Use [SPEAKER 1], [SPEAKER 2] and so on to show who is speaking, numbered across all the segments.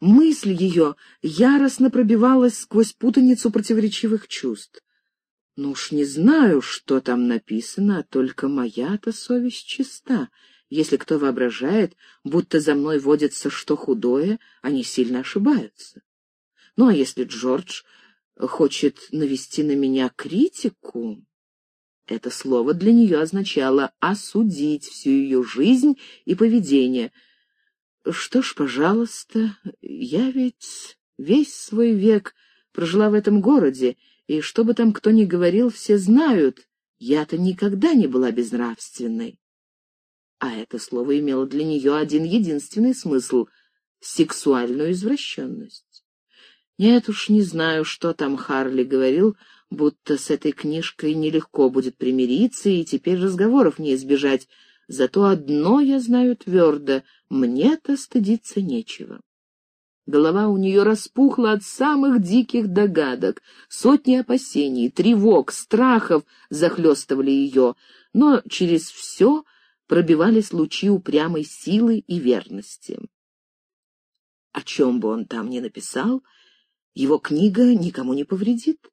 [SPEAKER 1] Мысль ее яростно пробивалась сквозь путаницу противоречивых чувств. Ну уж не знаю, что там написано, а только моя-то совесть чиста. Если кто воображает, будто за мной водится что худое, они сильно ошибаются. Ну а если Джордж хочет навести на меня критику... Это слово для нее означало осудить всю ее жизнь и поведение. Что ж, пожалуйста, я ведь весь свой век прожила в этом городе, и что бы там кто ни говорил, все знают, я-то никогда не была безнравственной. А это слово имело для нее один единственный смысл — сексуальную извращенность. Нет уж, не знаю, что там Харли говорил, будто с этой книжкой нелегко будет примириться, и теперь разговоров не избежать. Зато одно я знаю твердо — мне-то стыдиться нечего. Голова у нее распухла от самых диких догадок. Сотни опасений, тревог, страхов захлестывали ее, но через все пробивались лучи упрямой силы и верности. О чем бы он там ни написал, его книга никому не повредит.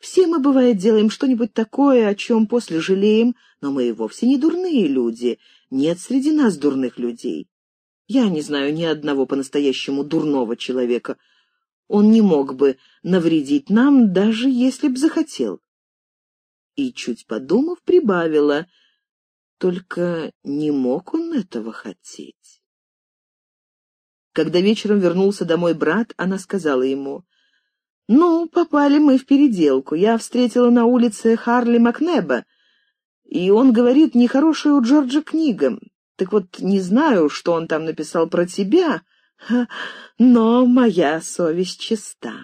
[SPEAKER 1] Все мы, бывает, делаем что-нибудь такое, о чем после жалеем, но мы и вовсе не дурные люди. Нет среди нас дурных людей. Я не знаю ни одного по-настоящему дурного человека. Он не мог бы навредить нам, даже если б захотел. И, чуть подумав, прибавила, только не мог он этого хотеть. Когда вечером вернулся домой брат, она сказала ему, «Ну, попали мы в переделку. Я встретила на улице Харли Макнеба, и он говорит, нехорошая у Джорджа книга. Так вот, не знаю, что он там написал про тебя, но моя совесть чиста.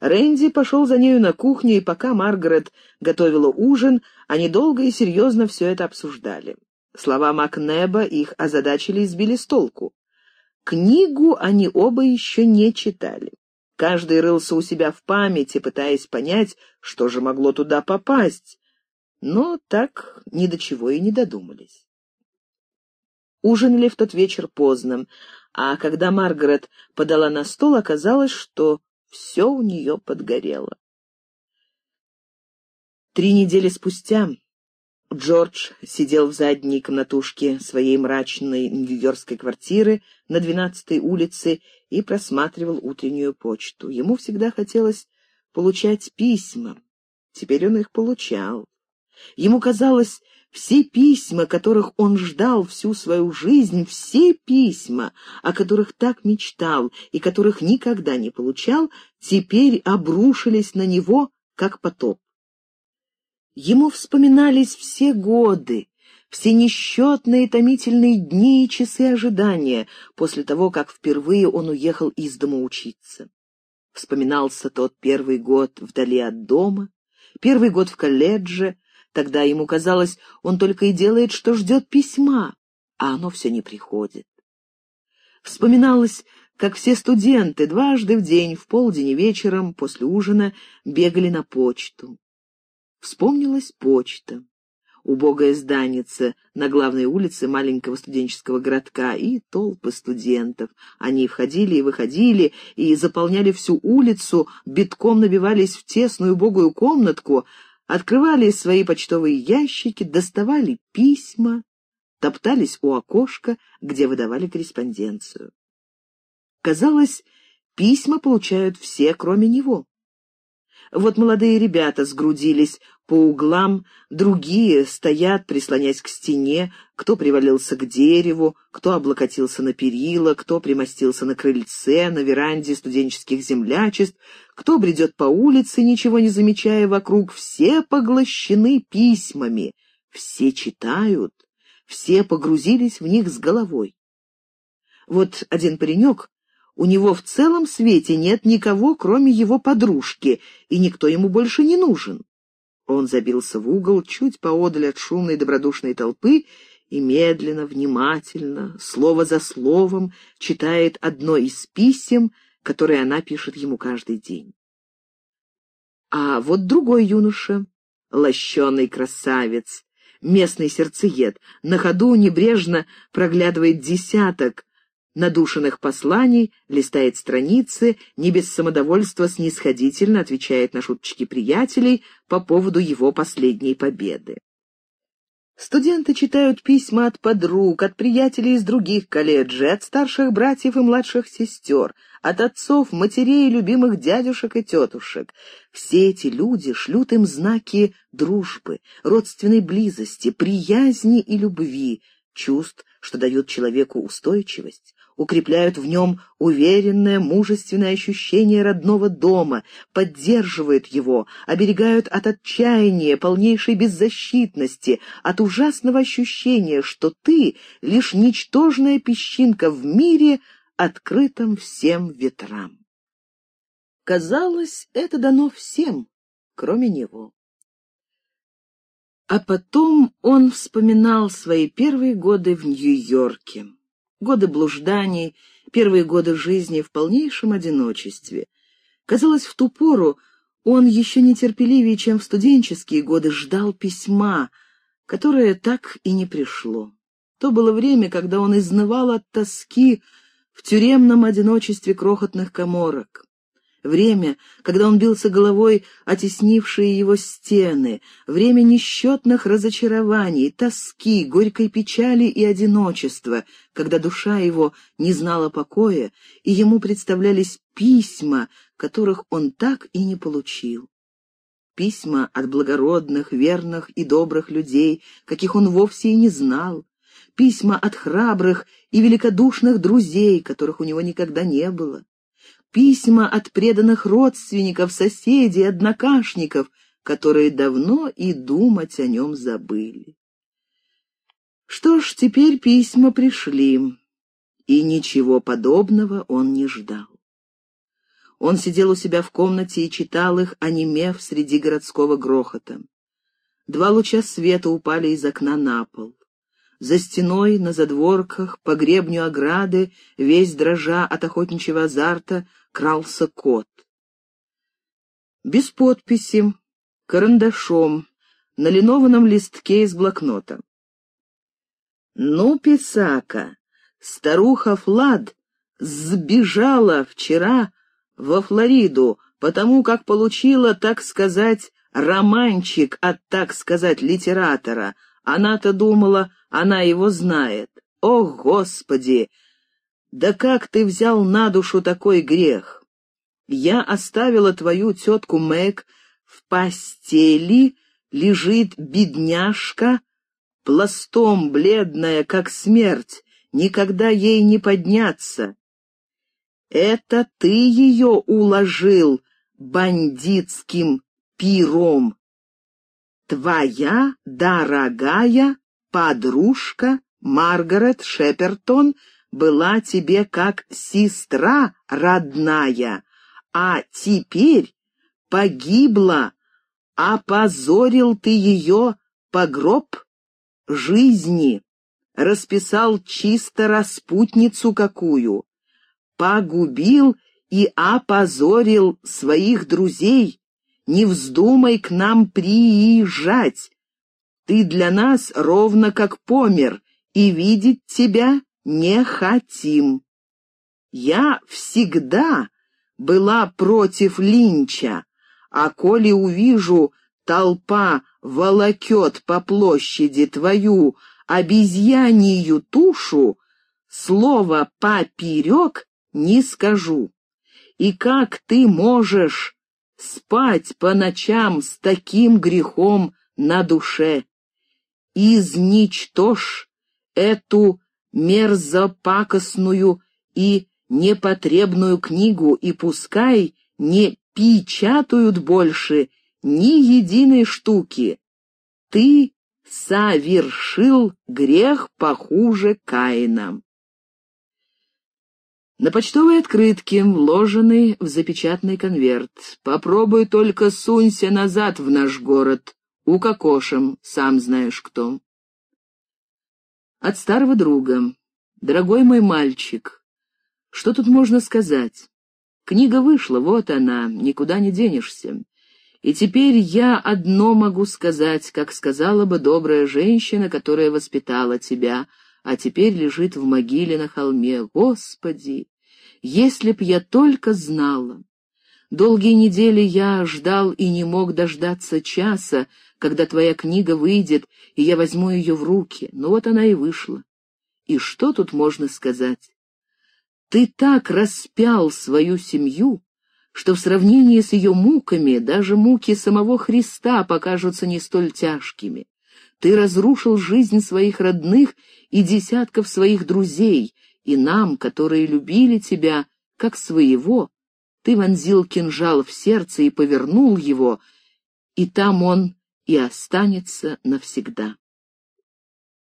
[SPEAKER 1] Рэнди пошел за нею на кухню, и пока Маргарет готовила ужин, они долго и серьезно все это обсуждали. Слова Макнеба их озадачили и сбили с толку. Книгу они оба еще не читали. Каждый рылся у себя в памяти, пытаясь понять, что же могло туда попасть, но так ни до чего и не додумались. Ужинали в тот вечер поздно, а когда Маргарет подала на стол, оказалось, что все у нее подгорело. Три недели спустя Джордж сидел в задней комнатушке своей мрачной нью-йоркской квартиры на 12-й улице и просматривал утреннюю почту. Ему всегда хотелось получать письма. Теперь он их получал. Ему казалось, все письма, которых он ждал всю свою жизнь, все письма, о которых так мечтал и которых никогда не получал, теперь обрушились на него, как потоп. Ему вспоминались все годы, все несчетные томительные дни и часы ожидания после того, как впервые он уехал из дома учиться. Вспоминался тот первый год вдали от дома, первый год в колледже, Тогда ему казалось, он только и делает, что ждет письма, а оно все не приходит. Вспоминалось, как все студенты дважды в день, в полдень и вечером, после ужина, бегали на почту. Вспомнилась почта, убогая зданица на главной улице маленького студенческого городка и толпы студентов. Они входили и выходили, и заполняли всю улицу, битком набивались в тесную убогую комнатку, открывали свои почтовые ящики, доставали письма, топтались у окошка, где выдавали корреспонденцию. Казалось, письма получают все, кроме него. Вот молодые ребята сгрудились по углам, другие стоят, прислонясь к стене, кто привалился к дереву, кто облокотился на перила, кто примостился на крыльце, на веранде студенческих землячеств, кто бредет по улице, ничего не замечая вокруг, все поглощены письмами, все читают, все погрузились в них с головой. Вот один паренек у него в целом свете нет никого, кроме его подружки, и никто ему больше не нужен. Он забился в угол, чуть поодаль от шумной добродушной толпы, и медленно, внимательно, слово за словом, читает одно из писем, которые она пишет ему каждый день. А вот другой юноша, лощеный красавец, местный сердцеед, на ходу небрежно проглядывает десяток, надушенных посланий, листает страницы, не без самодовольства снисходительно отвечает на шуточки приятелей по поводу его последней победы. Студенты читают письма от подруг, от приятелей из других колледжей, от старших братьев и младших сестер, от отцов, матерей, любимых дядюшек и тетушек. Все эти люди шлют им знаки дружбы, родственной близости, приязни и любви, чувств, что дают человеку устойчивость, укрепляют в нем уверенное, мужественное ощущение родного дома, поддерживают его, оберегают от отчаяния, полнейшей беззащитности, от ужасного ощущения, что ты — лишь ничтожная песчинка в мире, открытом всем ветрам. Казалось, это дано всем, кроме него. А потом он вспоминал свои первые годы в Нью-Йорке годы блужданий, первые годы жизни в полнейшем одиночестве. Казалось, в ту пору он еще нетерпеливее, чем в студенческие годы, ждал письма, которое так и не пришло. То было время, когда он изнывал от тоски в тюремном одиночестве крохотных коморок. Время, когда он бился головой о теснившие его стены, время несчетных разочарований, тоски, горькой печали и одиночества, когда душа его не знала покоя, и ему представлялись письма, которых он так и не получил. Письма от благородных, верных и добрых людей, каких он вовсе и не знал. Письма от храбрых и великодушных друзей, которых у него никогда не было письма от преданных родственников, соседей, однокашников, которые давно и думать о нем забыли. Что ж, теперь письма пришли, и ничего подобного он не ждал. Он сидел у себя в комнате и читал их, онемев среди городского грохота. Два луча света упали из окна на пол. За стеной, на задворках, по гребню ограды, весь дрожа от охотничьего азарта, крался кот. Без подписи, карандашом, на линованном листке из блокнота. «Ну, писака, старуха Флад сбежала вчера во Флориду, потому как получила, так сказать, романчик от, так сказать, литератора. Она-то думала, она его знает. О, Господи! Да как ты взял на душу такой грех? Я оставила твою тетку Мэг в постели, лежит бедняжка, пластом бледная, как смерть, никогда ей не подняться. Это ты ее уложил бандитским пиром. Твоя дорогая подружка Маргарет Шепертон — была тебе как сестра родная, а теперь погибла, опозорил ты ее по гроб жизни, расписал чисто распутницу какую, погубил и опозорил своих друзей, не вздумай к нам приезжать. Ты для нас ровно как помер, и видеть тебя не хотим. Я всегда была против линча, а коли увижу, толпа волокет по площади твою обезьянью тушу, слово «поперек» не скажу. И как ты можешь спать по ночам с таким грехом на душе? Изничтожь эту мерзопакостную и непотребную книгу, и пускай не печатают больше ни единой штуки. Ты совершил грех похуже Каина. На почтовой открытке, вложенный в запечатанный конверт. Попробуй только сунься назад в наш город. Укокошим, сам знаешь кто. От старого друга. Дорогой мой мальчик, что тут можно сказать? Книга вышла, вот она, никуда не денешься. И теперь я одно могу сказать, как сказала бы добрая женщина, которая воспитала тебя. А теперь лежит в могиле на холме. Господи, если б я только знала! Долгие недели я ждал и не мог дождаться часа, когда твоя книга выйдет, и я возьму ее в руки. Но вот она и вышла. И что тут можно сказать? Ты так распял свою семью, что в сравнении с ее муками даже муки самого Христа покажутся не столь тяжкими. Ты разрушил жизнь своих родных и десятков своих друзей, и нам, которые любили тебя, как своего, ты вонзил кинжал в сердце и повернул его, и там он и останется навсегда.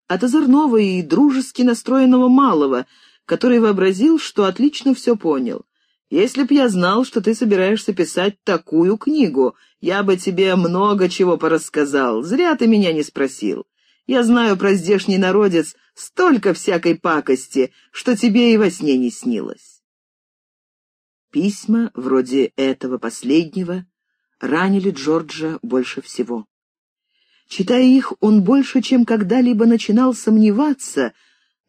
[SPEAKER 1] От озорного и дружески настроенного малого, который вообразил, что отлично все понял. Если б я знал, что ты собираешься писать такую книгу, я бы тебе много чего порассказал. Зря ты меня не спросил. Я знаю про здешний народец столько всякой пакости, что тебе и во сне не снилось. Письма, вроде этого последнего, ранили Джорджа больше всего. Читая их, он больше, чем когда-либо начинал сомневаться,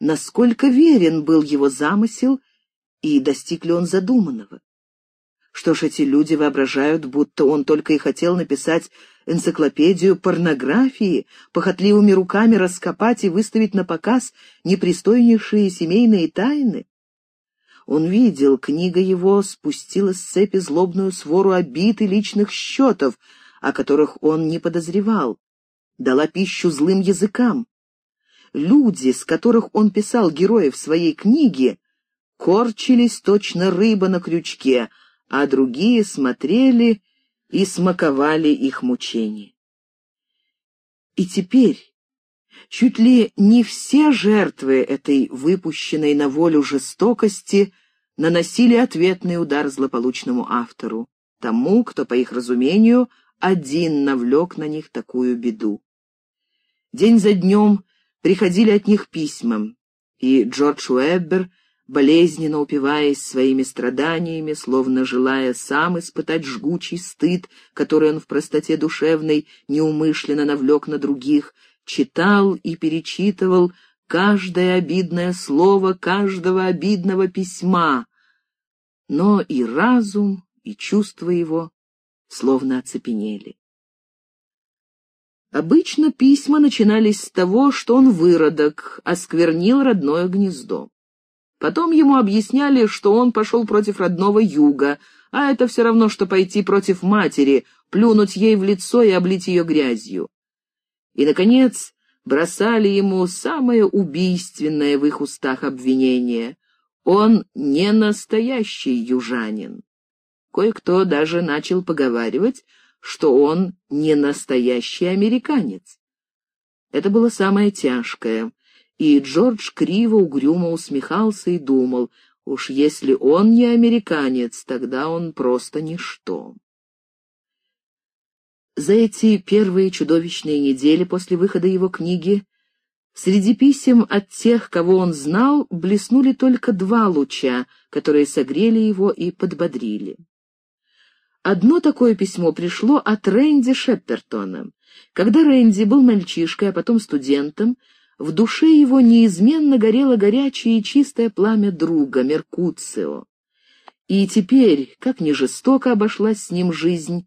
[SPEAKER 1] насколько верен был его замысел и достиг ли он задуманного. Что ж, эти люди воображают, будто он только и хотел написать энциклопедию порнографии, похотливыми руками раскопать и выставить на показ непристойнейшие семейные тайны. Он видел, книга его спустила с цепи злобную свору обид и личных счетов, о которых он не подозревал, дала пищу злым языкам. Люди, с которых он писал героев своей книги, корчились точно рыба на крючке, а другие смотрели и смаковали их мучения. И теперь Чуть ли не все жертвы этой выпущенной на волю жестокости наносили ответный удар злополучному автору, тому, кто, по их разумению, один навлек на них такую беду. День за днем приходили от них письма, и Джордж Уэббер, болезненно упиваясь своими страданиями, словно желая сам испытать жгучий стыд, который он в простоте душевной неумышленно навлек на других, читал и перечитывал каждое обидное слово каждого обидного письма, но и разум, и чувства его словно оцепенели. Обычно письма начинались с того, что он выродок, осквернил родное гнездо. Потом ему объясняли, что он пошел против родного юга, а это все равно, что пойти против матери, плюнуть ей в лицо и облить ее грязью и, наконец, бросали ему самое убийственное в их устах обвинение. Он не настоящий южанин. Кое-кто даже начал поговаривать, что он не настоящий американец. Это было самое тяжкое, и Джордж криво угрюмо усмехался и думал, уж если он не американец, тогда он просто ничто. За эти первые чудовищные недели после выхода его книги среди писем от тех, кого он знал, блеснули только два луча, которые согрели его и подбодрили. Одно такое письмо пришло от Рэнди Шеппертона. Когда Рэнди был мальчишкой, а потом студентом, в душе его неизменно горело горячее и чистое пламя друга, Меркуцио. И теперь, как ни жестоко обошлась с ним жизнь,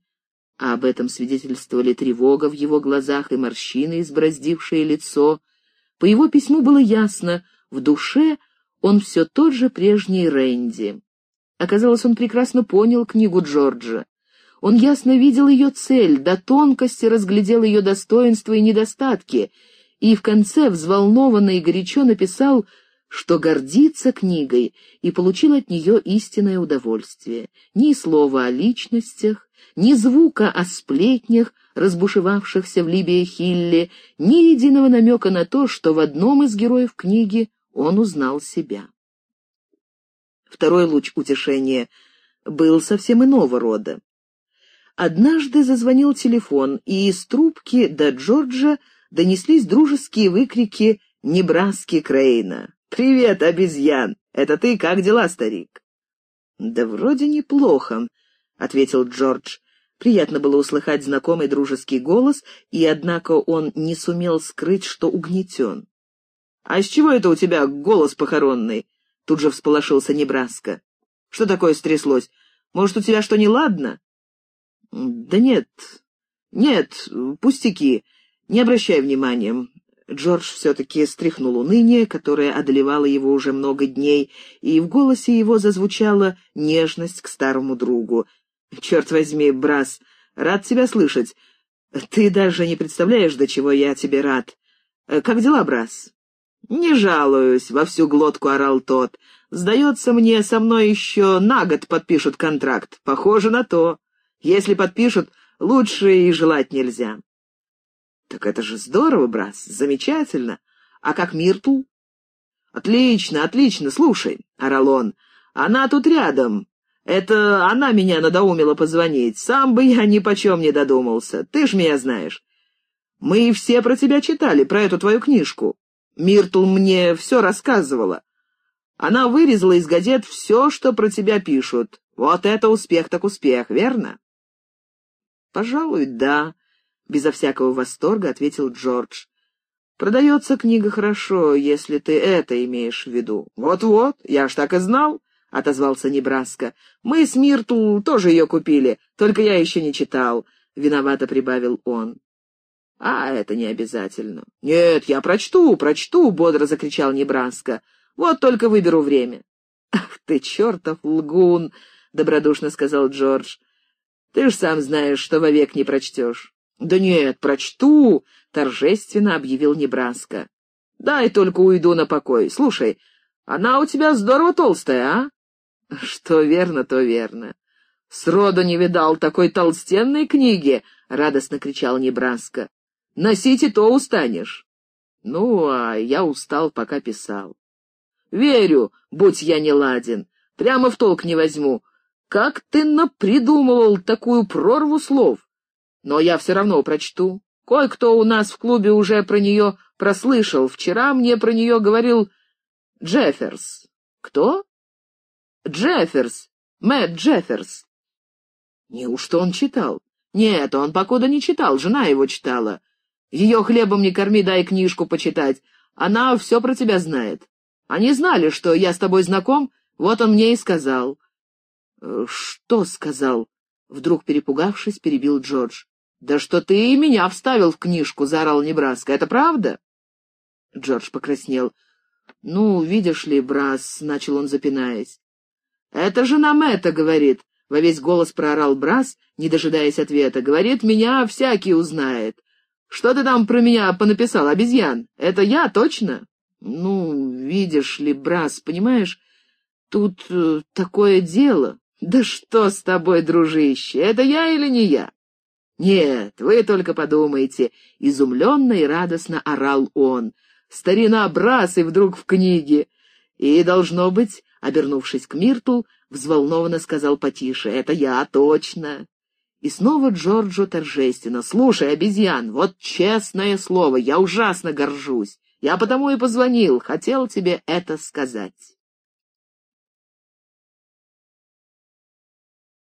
[SPEAKER 1] а об этом свидетельствовали тревога в его глазах и морщины, избраздившие лицо. По его письму было ясно, в душе он все тот же прежний Рэнди. Оказалось, он прекрасно понял книгу Джорджа. Он ясно видел ее цель, до тонкости разглядел ее достоинства и недостатки, и в конце взволнованно и горячо написал, что гордится книгой и получил от нее истинное удовольствие. Ни слова о личностях, ни звука о сплетнях, разбушевавшихся в Либии Хилле, ни единого намека на то, что в одном из героев книги он узнал себя. Второй луч утешения был совсем иного рода. Однажды зазвонил телефон, и из трубки до Джорджа донеслись дружеские выкрики Небраски Крейна. «Привет, обезьян! Это ты? Как дела, старик?» «Да вроде неплохо», — ответил Джордж. Приятно было услыхать знакомый дружеский голос, и, однако, он не сумел скрыть, что угнетен. «А с чего это у тебя голос похоронный?» Тут же всполошился Небраска. «Что такое стряслось? Может, у тебя что неладно?» «Да нет, нет, пустяки, не обращай внимания». Джордж все-таки стряхнул уныние, которое одолевало его уже много дней, и в голосе его зазвучала нежность к старому другу. «Черт возьми, Брас, рад тебя слышать. Ты даже не представляешь, до чего я тебе рад. Как дела, Брас?» «Не жалуюсь», — во всю глотку орал тот. «Сдается мне, со мной еще на год подпишут контракт. Похоже на то. Если подпишут, лучше и желать нельзя». «Так это же здорово, Брас, замечательно. А как Миртл?» «Отлично, отлично, слушай», — орал он. «Она тут рядом. Это она меня надоумила позвонить. Сам бы я ни почем не додумался. Ты ж меня знаешь. Мы все про тебя читали, про эту твою книжку. Миртл мне все рассказывала. Она вырезала из газет все, что про тебя пишут. Вот это успех так успех, верно? Пожалуй, да, безо всякого восторга ответил Джордж. Продается книга хорошо, если ты это имеешь в виду. Вот-вот, я ж так и знал, отозвался Небраска. Мы с Миртл тоже ее купили, только я еще не читал, виновато прибавил он. «А это не обязательно». «Нет, я прочту, прочту», — бодро закричал Небраска. «Вот только выберу время». «Ах ты, чертов лгун!» — добродушно сказал Джордж. «Ты ж сам знаешь, что вовек не прочтешь». «Да нет, прочту», — торжественно объявил Небраска. «Дай только уйду на покой. Слушай, она у тебя здорово толстая, а?» «Что верно, то верно. Сроду не видал такой толстенной книги», — радостно кричал Небраска. Носить и то устанешь. Ну, а я устал, пока писал. Верю, будь я не ладен, прямо в толк не возьму. Как ты напридумывал такую прорву слов? Но я все равно прочту. Кое-кто у нас в клубе уже про нее прослышал. Вчера мне про нее говорил Джефферс. Кто? Джефферс. Мэтт Джефферс. Неужто он читал? Нет, он покуда не читал, жена его читала. Ее хлебом не корми, дай книжку почитать. Она все про тебя знает. Они знали, что я с тобой знаком, вот он мне и сказал». «Э, «Что сказал?» — вдруг перепугавшись, перебил Джордж. «Да что ты меня вставил в книжку», — заорал Небраска. «Это правда?» Джордж покраснел. «Ну, видишь ли, Брас», — начал он, запинаясь. «Это жена Мэтта, — говорит», — во весь голос проорал Брас, не дожидаясь ответа. «Говорит, меня всякий узнает. Что ты там про меня понаписал, обезьян? Это я, точно? Ну, видишь ли, Брас, понимаешь, тут э, такое дело. Да что с тобой, дружище, это я или не я? Нет, вы только подумайте, изумленно и радостно орал он. Старина Брас и вдруг в книге. И, должно быть, обернувшись к Миртл, взволнованно сказал потише, «Это я, точно!» И снова Джорджу торжественно. «Слушай, обезьян, вот честное слово, я ужасно горжусь. Я потому и позвонил, хотел тебе это сказать».